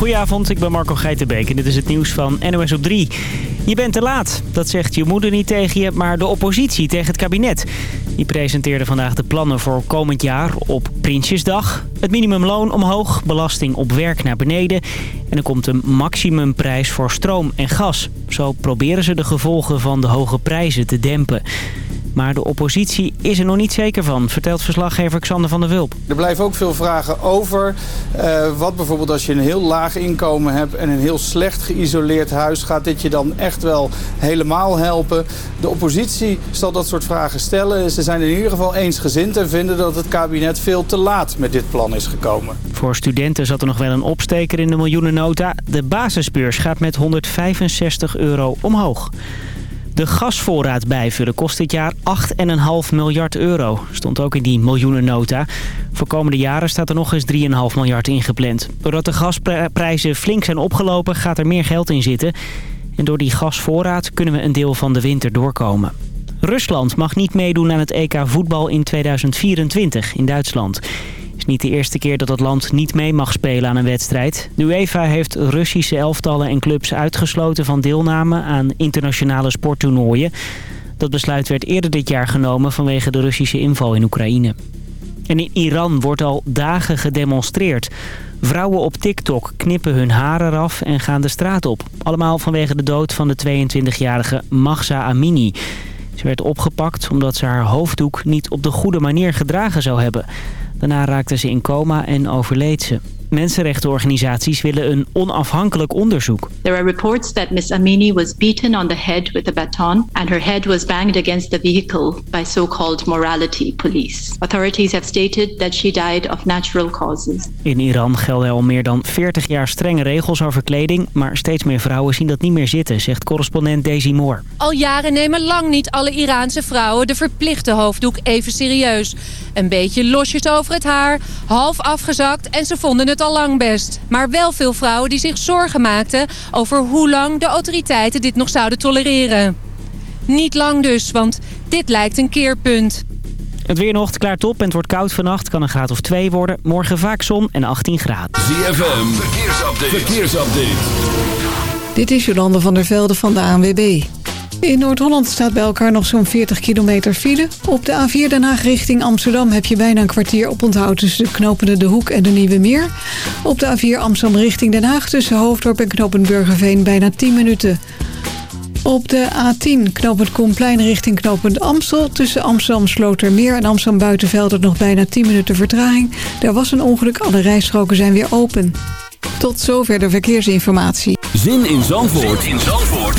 Goedenavond, ik ben Marco Geitenbeek en dit is het nieuws van NOS op 3. Je bent te laat. Dat zegt je moeder niet tegen je, maar de oppositie tegen het kabinet. Die presenteerde vandaag de plannen voor komend jaar op Prinsjesdag. Het minimumloon omhoog, belasting op werk naar beneden... en er komt een maximumprijs voor stroom en gas. Zo proberen ze de gevolgen van de hoge prijzen te dempen. Maar de oppositie is er nog niet zeker van, vertelt verslaggever Xander van der Wulp. Er blijven ook veel vragen over. Uh, wat bijvoorbeeld als je een heel laag inkomen hebt en een heel slecht geïsoleerd huis... gaat dit je dan echt wel helemaal helpen? De oppositie zal dat soort vragen stellen. Ze zijn in ieder geval eensgezind en vinden dat het kabinet veel te laat met dit plan is gekomen. Voor studenten zat er nog wel een opsteker in de miljoenennota. De basisbeurs gaat met 165 euro omhoog. De gasvoorraad bijvullen kost dit jaar 8,5 miljard euro. Stond ook in die miljoenennota. Voor komende jaren staat er nog eens 3,5 miljard ingepland. Doordat de gasprijzen flink zijn opgelopen gaat er meer geld in zitten. En door die gasvoorraad kunnen we een deel van de winter doorkomen. Rusland mag niet meedoen aan het EK voetbal in 2024 in Duitsland is niet de eerste keer dat het land niet mee mag spelen aan een wedstrijd. De UEFA heeft Russische elftallen en clubs uitgesloten van deelname aan internationale sporttoernooien. Dat besluit werd eerder dit jaar genomen vanwege de Russische inval in Oekraïne. En in Iran wordt al dagen gedemonstreerd. Vrouwen op TikTok knippen hun haar eraf en gaan de straat op. Allemaal vanwege de dood van de 22-jarige Mahsa Amini. Ze werd opgepakt omdat ze haar hoofddoek niet op de goede manier gedragen zou hebben. Daarna raakte ze in coma en overleed ze. Mensenrechtenorganisaties willen een onafhankelijk onderzoek. There are reports that Miss Amini was beaten on the head with a baton and her head was banged against the vehicle by so-called morality police. Authorities have stated that she died of natural causes. In Iran gelden al meer dan 40 jaar strenge regels over kleding, maar steeds meer vrouwen zien dat niet meer zitten, zegt correspondent Daisy Moore. Al jaren nemen lang niet alle Iraanse vrouwen de verplichte hoofddoek even serieus. Een beetje losjes over het haar, half afgezakt en ze vonden het al lang best. Maar wel veel vrouwen die zich zorgen maakten over hoe lang de autoriteiten dit nog zouden tolereren. Niet lang dus, want dit lijkt een keerpunt. Het weer nog klaart op en het wordt koud vannacht. Kan een graad of 2 worden. Morgen vaak zon en 18 graden. ZFM, verkeersupdate. verkeersupdate. Dit is Jolande van der Velde van de ANWB. In Noord-Holland staat bij elkaar nog zo'n 40 kilometer file. Op de A4 Den Haag richting Amsterdam heb je bijna een kwartier op onthoud... tussen de knopende De Hoek en de Nieuwe Meer. Op de A4 Amsterdam richting Den Haag tussen Hoofddorp en knooppunt Burgerveen bijna 10 minuten. Op de A10 knooppunt Koenplein richting knooppunt Amstel... tussen Amsterdam Slotermeer en Amsterdam Buitenveld... nog bijna 10 minuten vertraging. Er was een ongeluk, alle rijstroken zijn weer open. Tot zover de verkeersinformatie. Zin in Zandvoort, zin in Zandvoort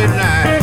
midnight.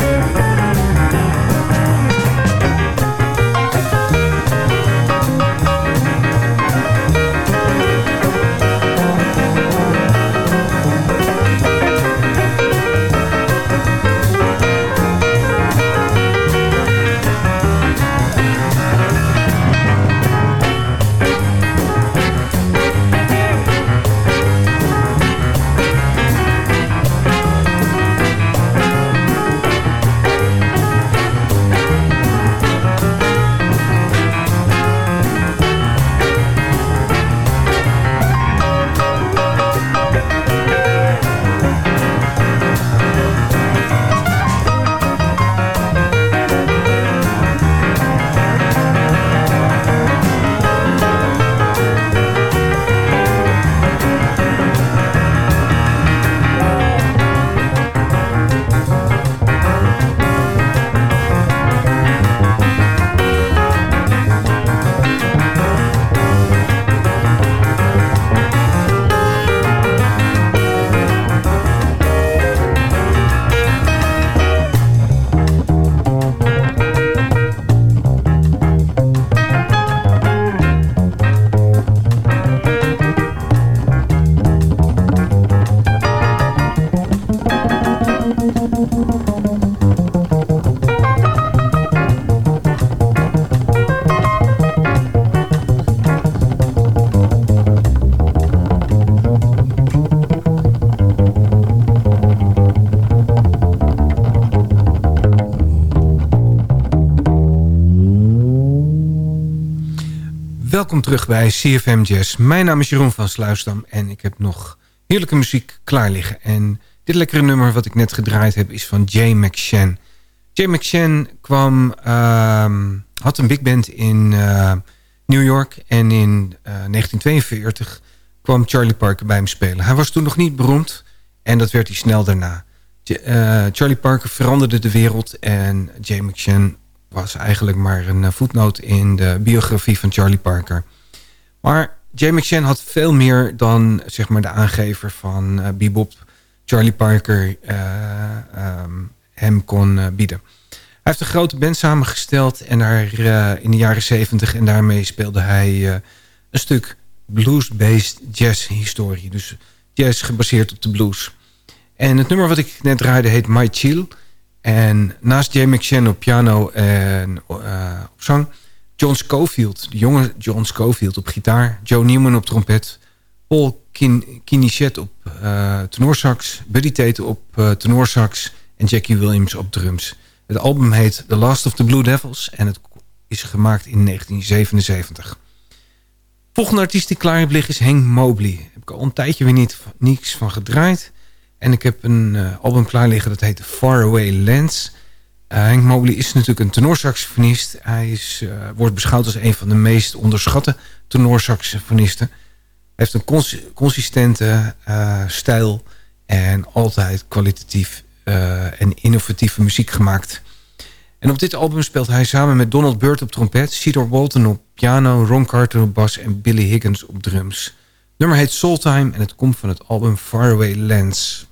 Welkom terug bij CFM Jazz. Mijn naam is Jeroen van Sluisdam en ik heb nog heerlijke muziek klaar liggen. En dit lekkere nummer wat ik net gedraaid heb is van Jay McShann. Jay McShann kwam, uh, had een big band in uh, New York en in uh, 1942 kwam Charlie Parker bij hem spelen. Hij was toen nog niet beroemd en dat werd hij snel daarna. Uh, Charlie Parker veranderde de wereld en Jay McShann was eigenlijk maar een eh, voetnoot in de biografie van Charlie Parker. Maar Jay McShann had veel meer dan zeg maar, de aangever van uh, bebop Charlie Parker uh, um, hem kon bieden. Hij heeft een grote band samengesteld en daar, in de jaren zeventig en daarmee speelde hij een stuk blues-based jazz-historie. Dus jazz gebaseerd op de blues. En het nummer wat ik net draaide heet My Chill... En naast Jay McShann op piano en uh, op zang... John Schofield, de jonge John Schofield op gitaar... Joe Newman op trompet... Paul Kin Kinichet op uh, tenorsax... Buddy Tate op uh, tenorsax... en Jackie Williams op drums. Het album heet The Last of the Blue Devils... en het is gemaakt in 1977. Volgende artiest die klaar heb is Hank Mobley. Heb ik al een tijdje weer niet, niets van gedraaid... En ik heb een uh, album klaar liggen dat heet Faraway Lands. Uh, Hank Mobley is natuurlijk een tenorsaxofonist. Hij is, uh, wordt beschouwd als een van de meest onderschatte tenorsaxofonisten. Hij heeft een cons consistente stijl en altijd kwalitatief en innovatieve muziek gemaakt. En op dit album speelt hij samen met Donald Byrd op trompet... Cedar Walton op piano, Ron Carter op bas en Billy Higgins op drums. nummer heet Soul Time en het komt van het album Faraway Lands.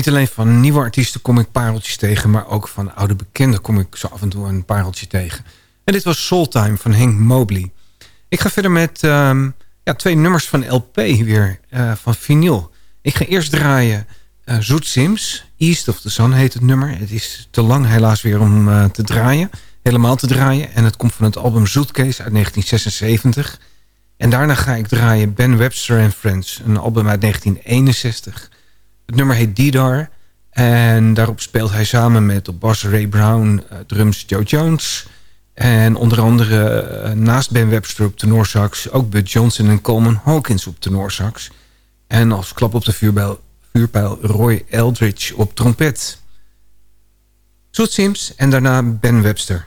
Niet alleen van nieuwe artiesten kom ik pareltjes tegen... maar ook van oude bekenden kom ik zo af en toe een pareltje tegen. En dit was Soul Time van Hank Mobley. Ik ga verder met um, ja, twee nummers van LP weer, uh, van vinyl. Ik ga eerst draaien uh, Zoet Sims. East of the Sun heet het nummer. Het is te lang helaas weer om uh, te draaien. Helemaal te draaien. En het komt van het album Zoetcase uit 1976. En daarna ga ik draaien Ben Webster and Friends. Een album uit 1961. Het nummer heet Didar. En daarop speelt hij samen met op bas Ray Brown, uh, drums Joe Jones. En onder andere uh, naast Ben Webster op tenorsax... ook Bud Johnson en Coleman Hawkins op tenorsax. En als klap op de vuurpijl, vuurpijl Roy Eldridge op trompet. Zoet Sims en daarna Ben Webster.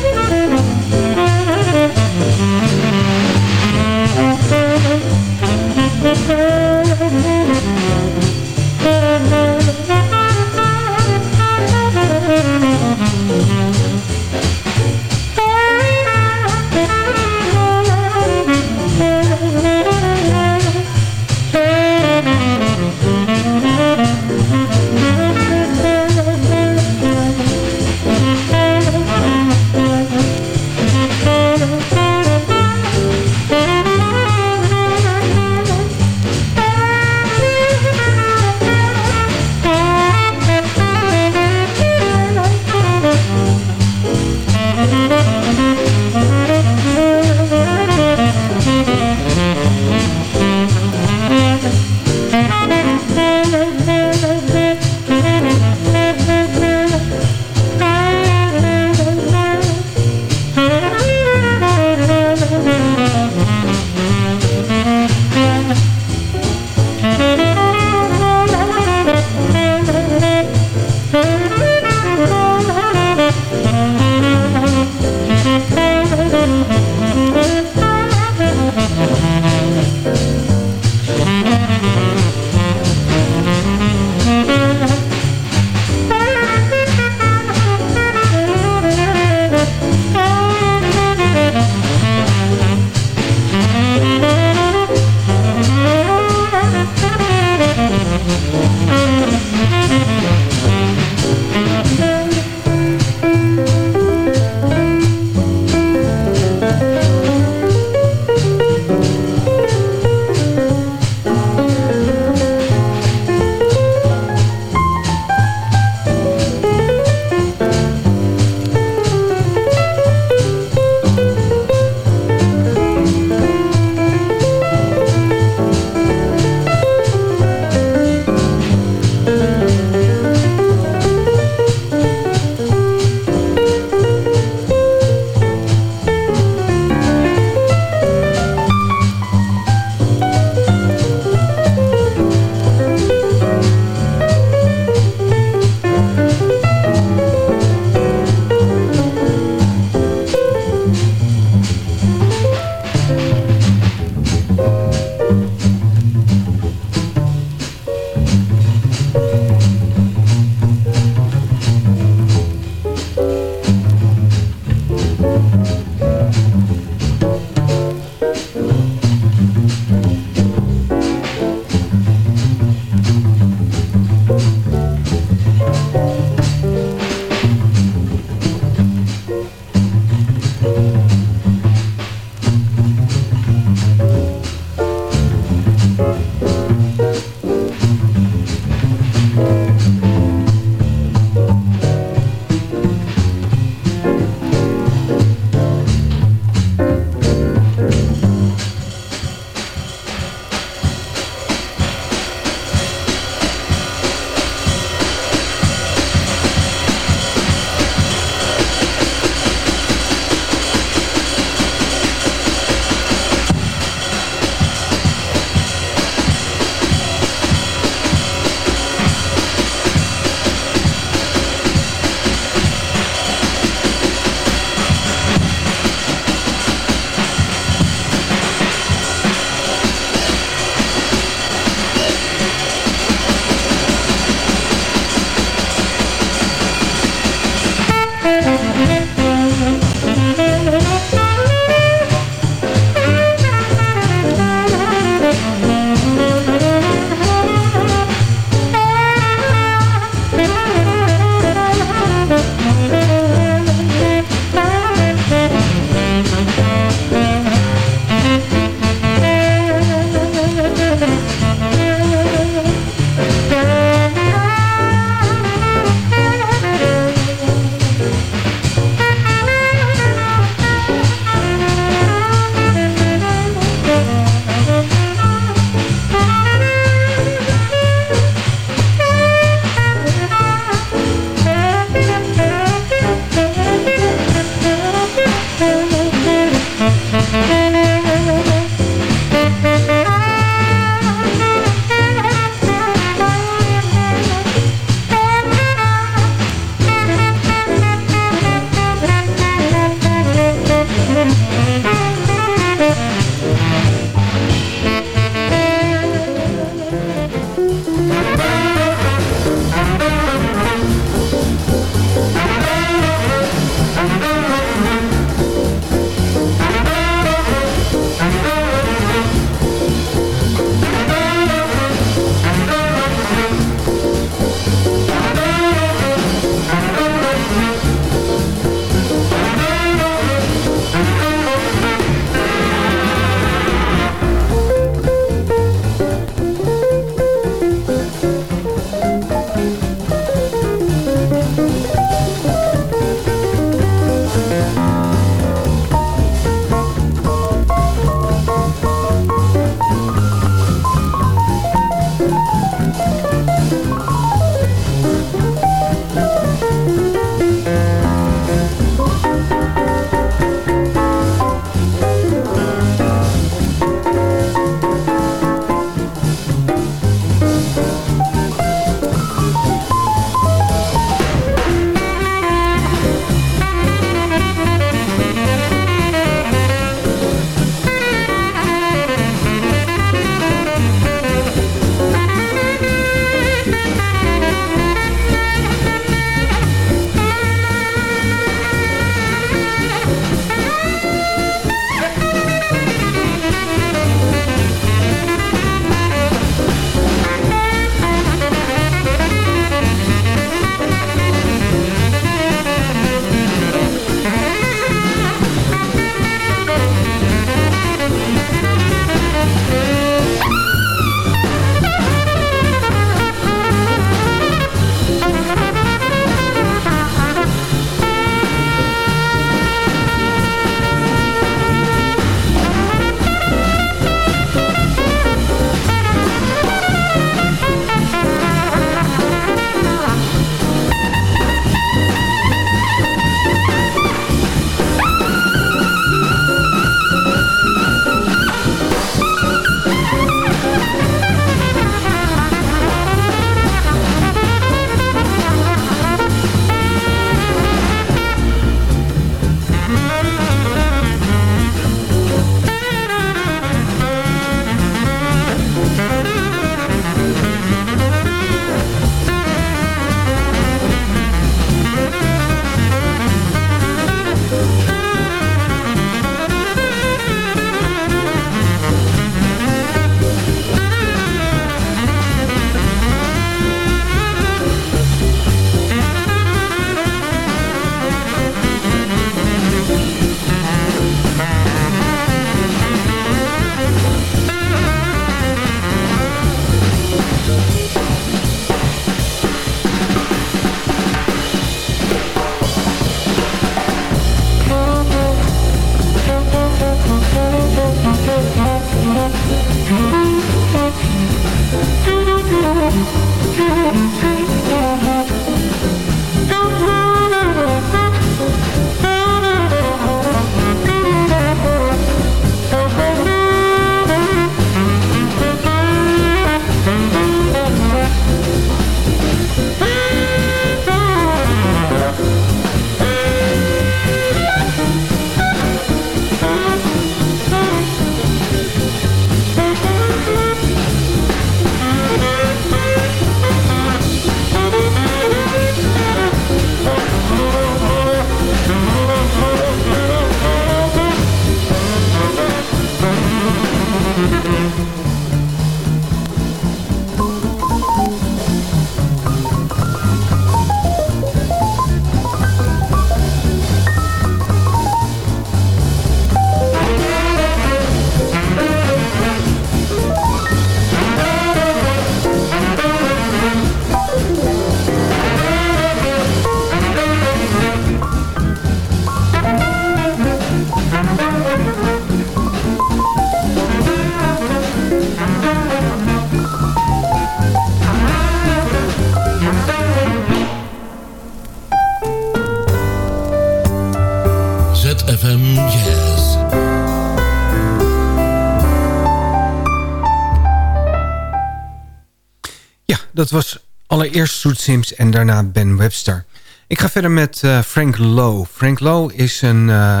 Dat was allereerst Soet Sims en daarna Ben Webster. Ik ga verder met eh, Frank Lowe. Frank Lowe is een uh,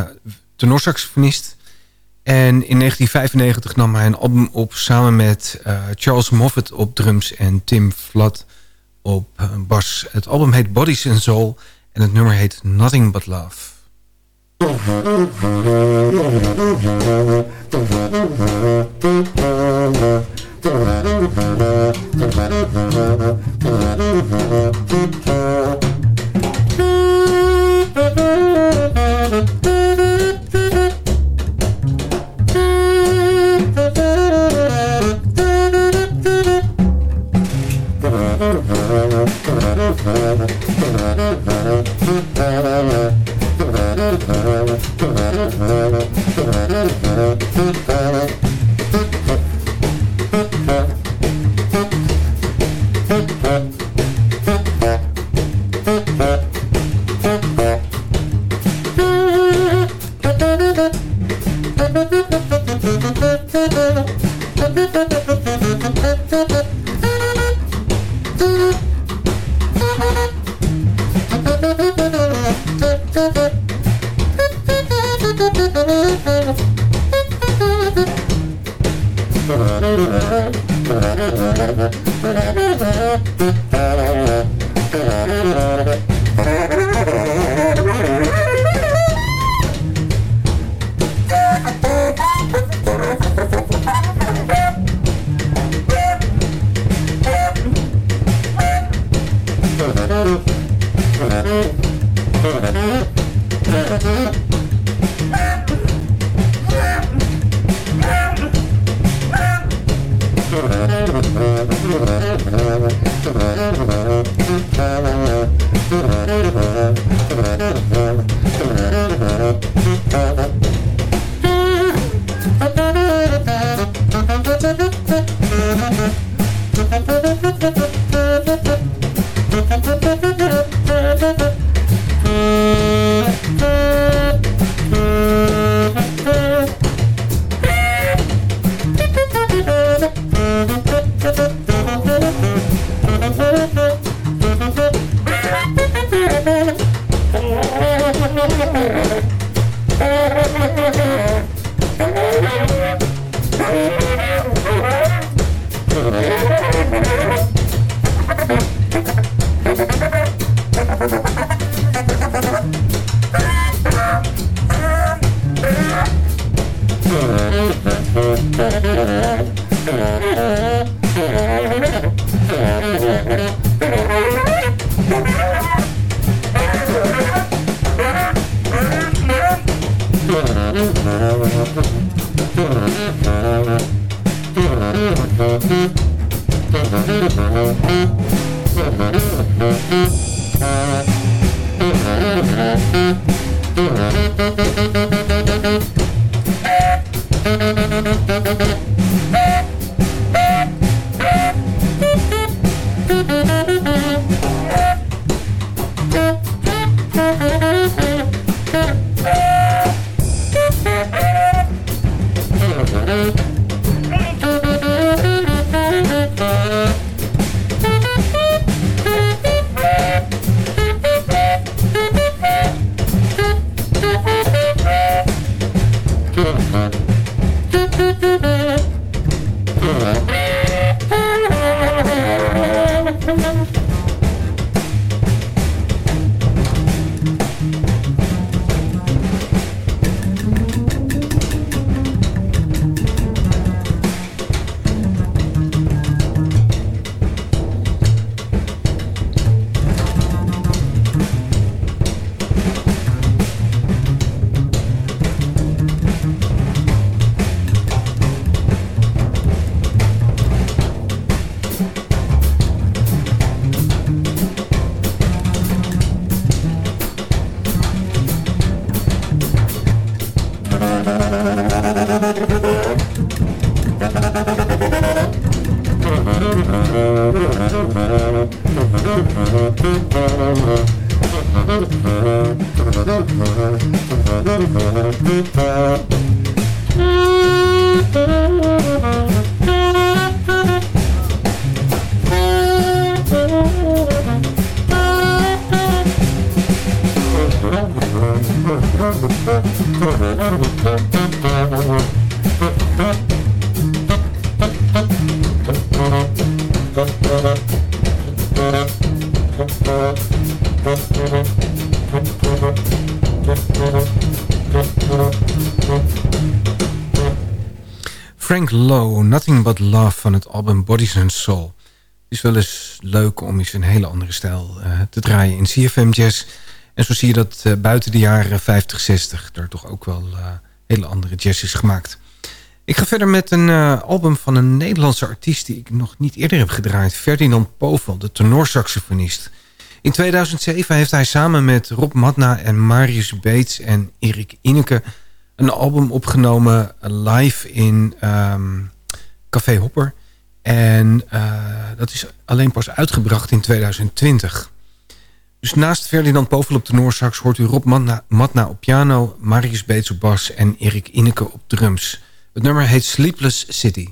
tenorsaxofonist. En in 1995 nam hij een album op samen met eh, Charles Moffat op drums en Tim Flat op bas. Het album heet Bodies and Soul en het nummer heet Nothing But Love. Thank But Love van het album Bodies and Soul. Het is wel eens leuk om eens een hele andere stijl uh, te draaien in CFM Jazz. En zo zie je dat uh, buiten de jaren 50, 60 er toch ook wel uh, hele andere jazz is gemaakt. Ik ga verder met een album van een Nederlandse artiest die ik nog niet eerder heb gedraaid. Ferdinand Povel, de tenorsaxofonist. In 2007 heeft hij samen met Rob Matna en Marius Beets en Erik Ineke een album opgenomen live in um, Café Hopper. En uh, dat is alleen pas uitgebracht in 2020. Dus naast Ferdinand Povel op de Noorsax hoort u Rob Matna, Matna op piano... Marius Beets op bas en Erik Ineke op drums. Het nummer heet Sleepless City.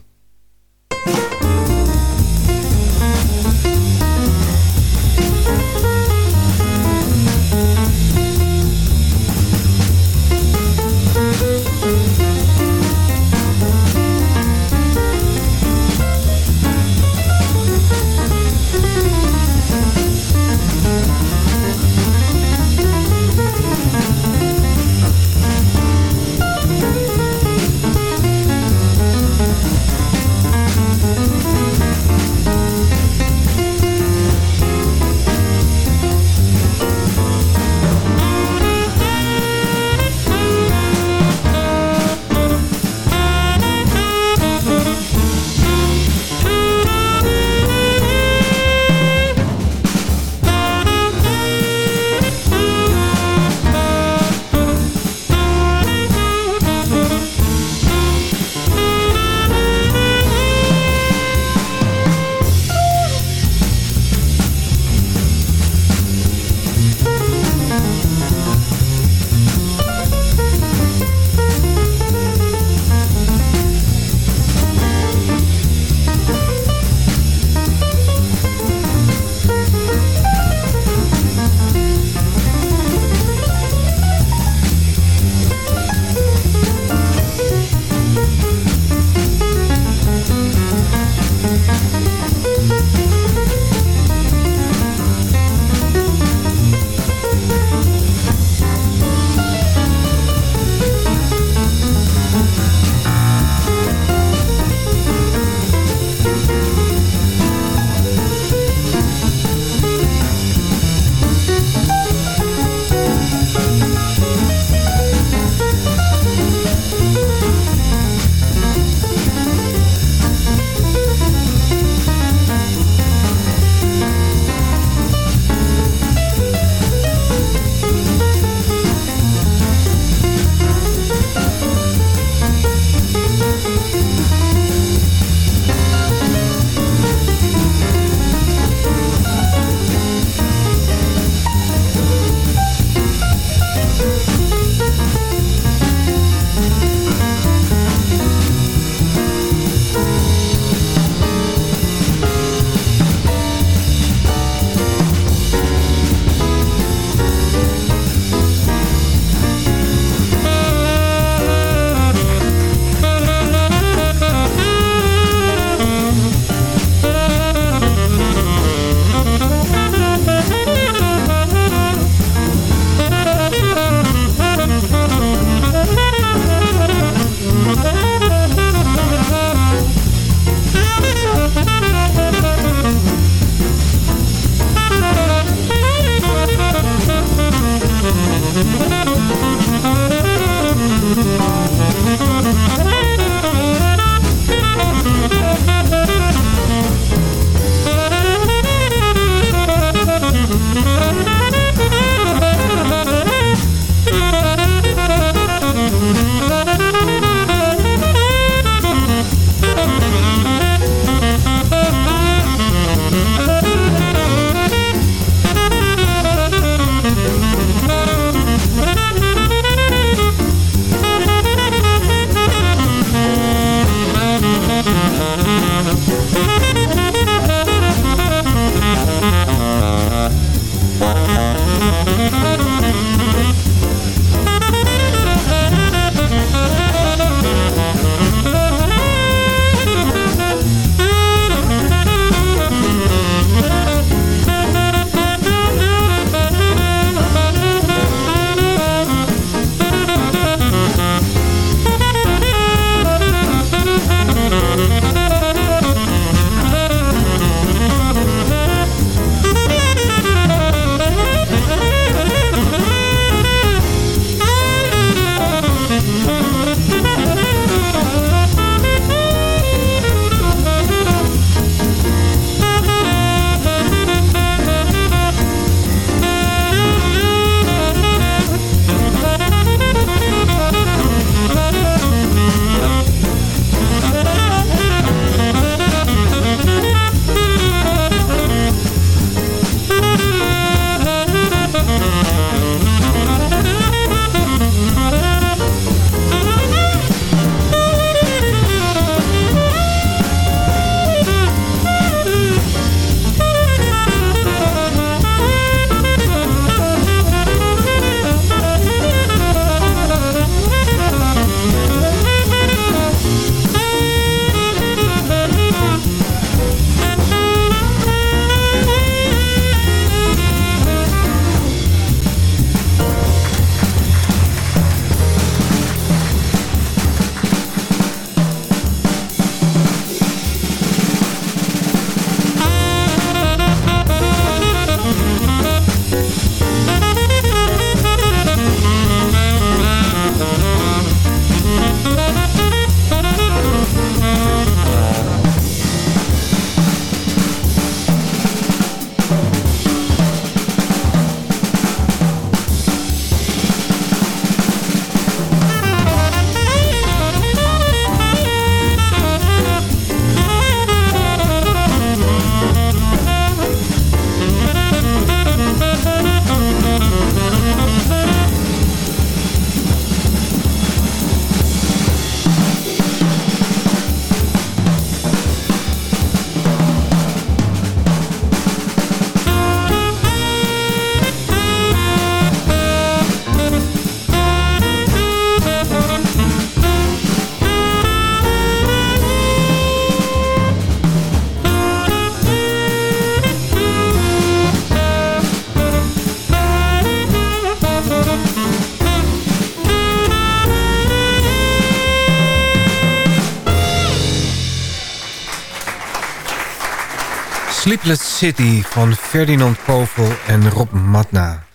Sleepless City van Ferdinand Povel en Rob Matna.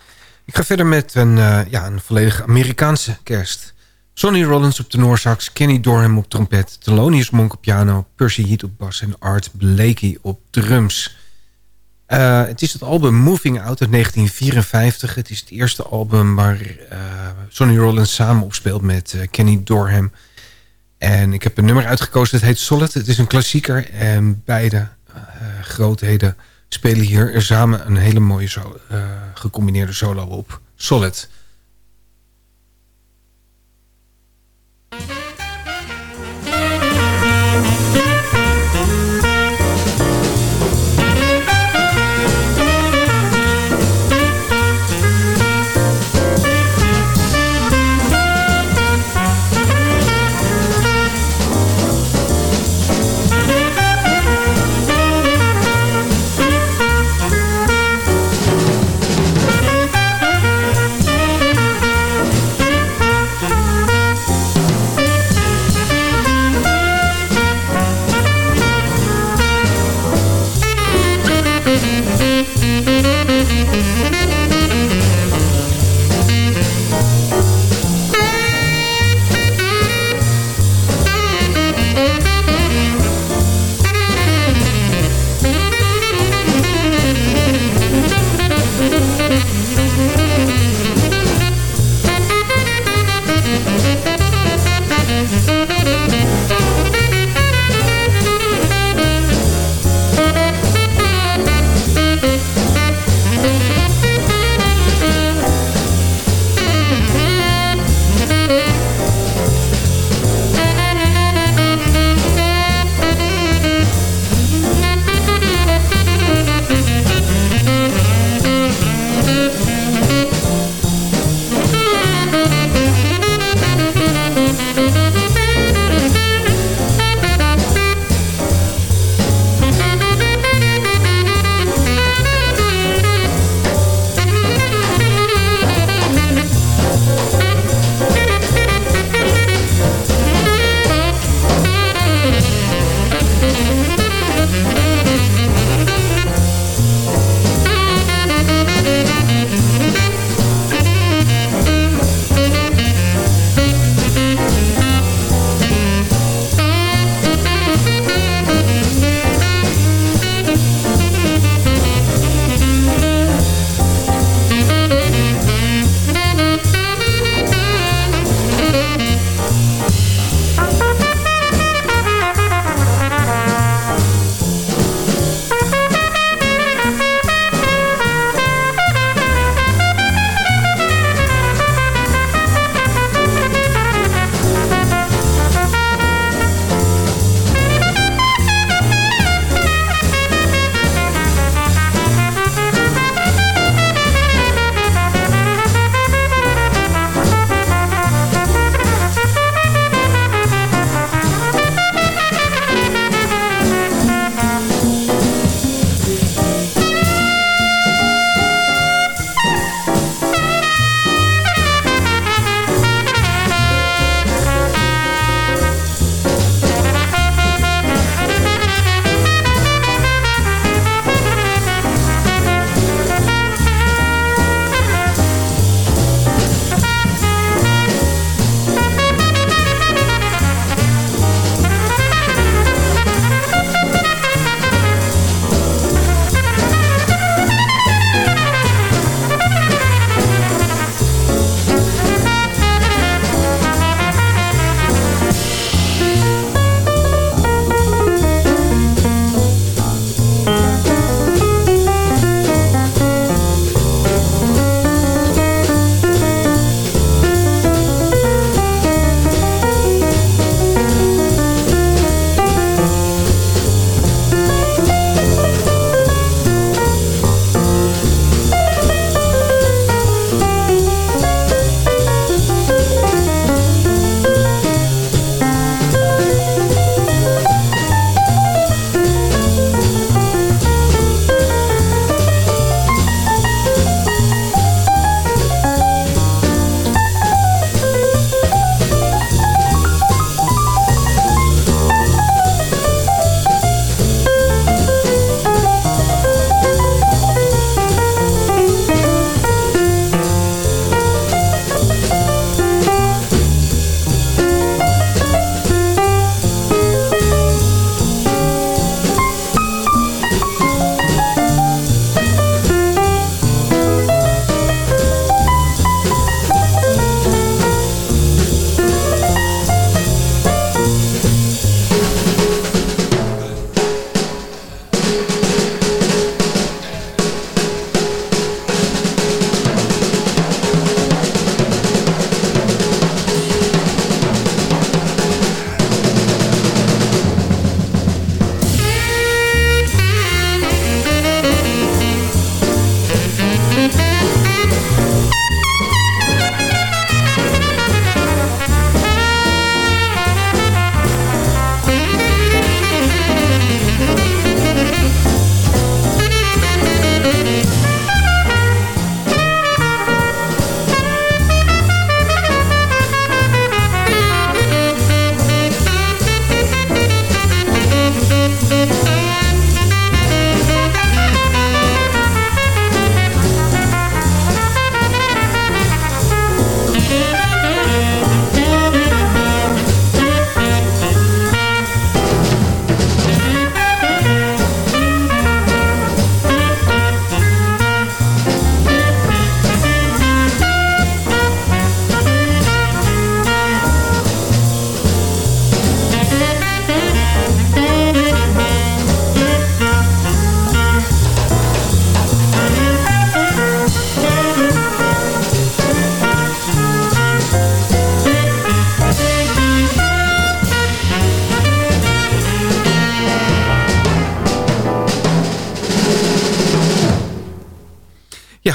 Ik ga verder met een, uh, ja, een volledig Amerikaanse kerst. Sonny Rollins op tenorsax, Kenny Dorham op trompet... Thelonious Monk op piano, Percy Heat op bas... en Art Blakey op drums. Uh, het is het album Moving Out uit 1954. Het is het eerste album waar uh, Sonny Rollins samen opspeelt met Kenny Dorham... En ik heb een nummer uitgekozen, dat heet Solid. Het is een klassieker en beide grootheden spelen hier samen een hele mooie uh, gecombineerde solo op. Solid.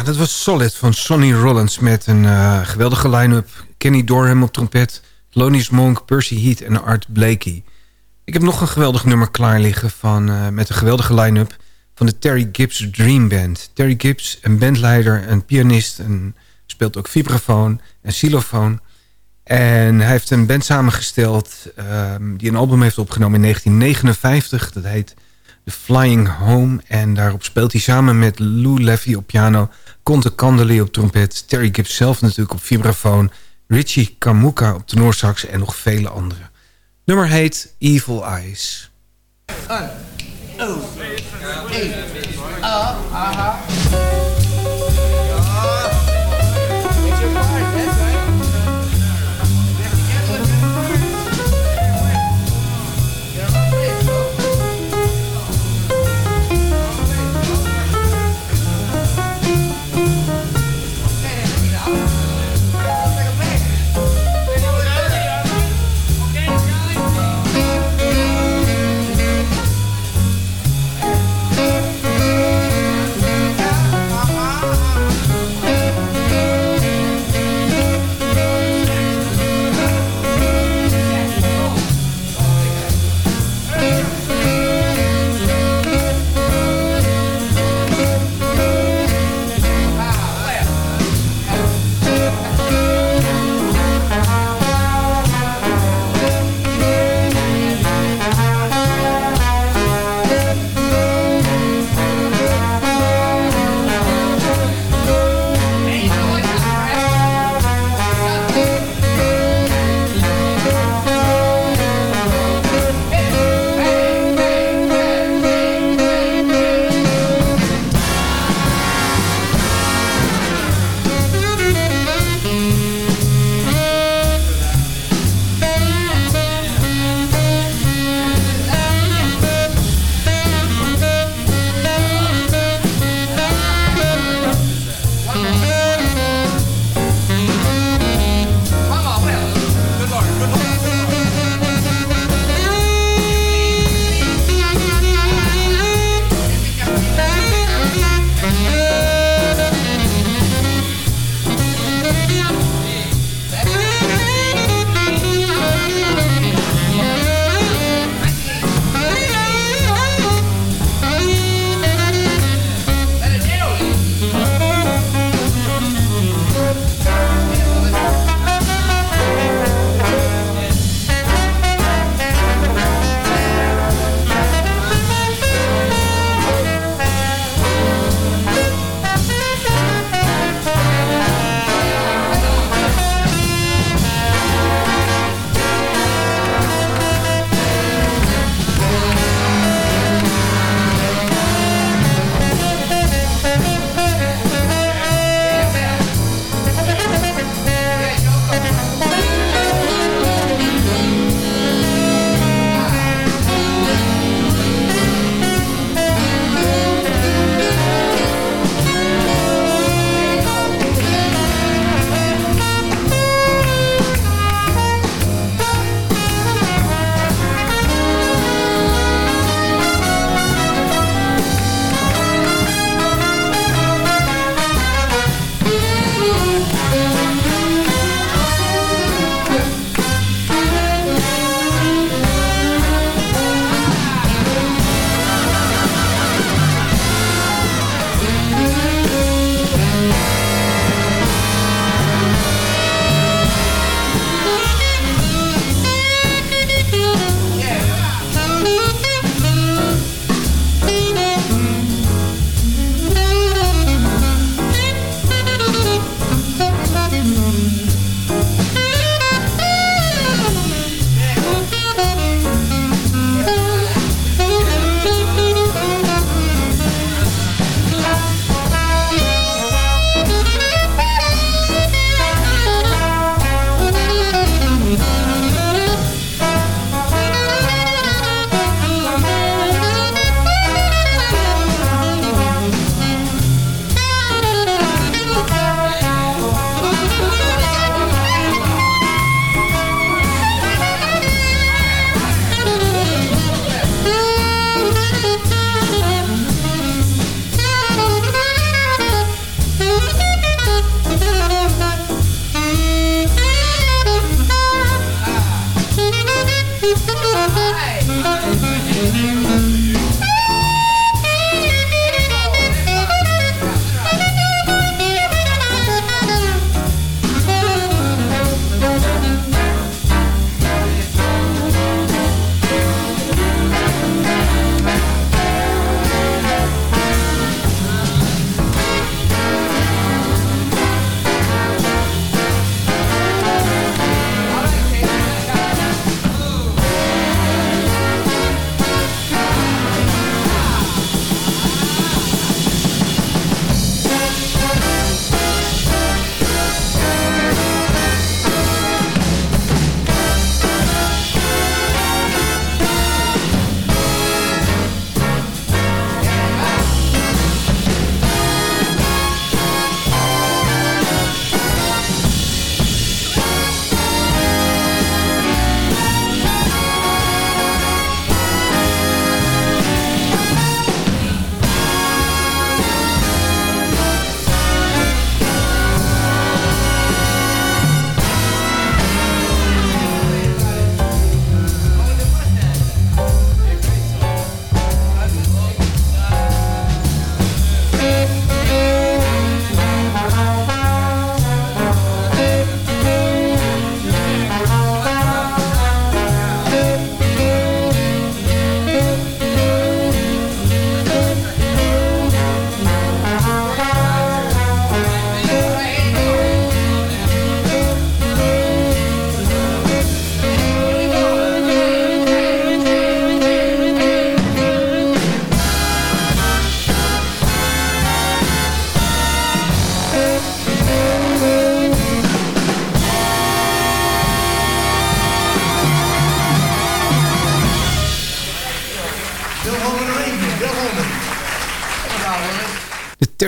Dat was Solid van Sonny Rollins met een uh, geweldige line-up. Kenny Dorham op trompet, Lonius Monk, Percy Heat en Art Blakey. Ik heb nog een geweldig nummer klaar liggen van, uh, met een geweldige line-up van de Terry Gibbs Dream Band. Terry Gibbs, een bandleider, een pianist, en speelt ook vibrafoon en xylofoon. En hij heeft een band samengesteld um, die een album heeft opgenomen in 1959. Dat heet The Flying Home. En daarop speelt hij samen met Lou Levy op piano... Conte Candeli op trompet... Terry Gibbs zelf natuurlijk op vibrafoon... Richie Kamuka op tenorsax en nog vele anderen. Nummer heet Evil Eyes. Uh,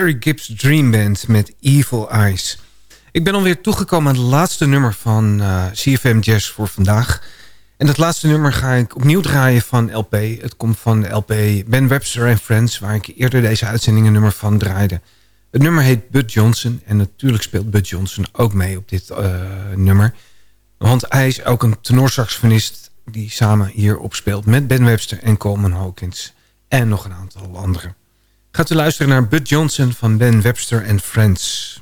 Terry Gibbs Dream Band met Evil Eyes. Ik ben alweer toegekomen aan het laatste nummer van eh, CFM Jazz voor vandaag. En dat laatste nummer ga ik opnieuw draaien van LP. Het komt van de LP Ben Webster and Friends... waar ik eerder deze uitzending een nummer van draaide. Het nummer heet Bud Johnson. En natuurlijk speelt Bud Johnson ook mee op dit uh, nummer. Want hij is ook een tenorsaxofonist... die samen hier opspeelt met Ben Webster en Coleman Hawkins. En nog een aantal anderen. Gaat u luisteren naar Bud Johnson van Ben Webster and Friends.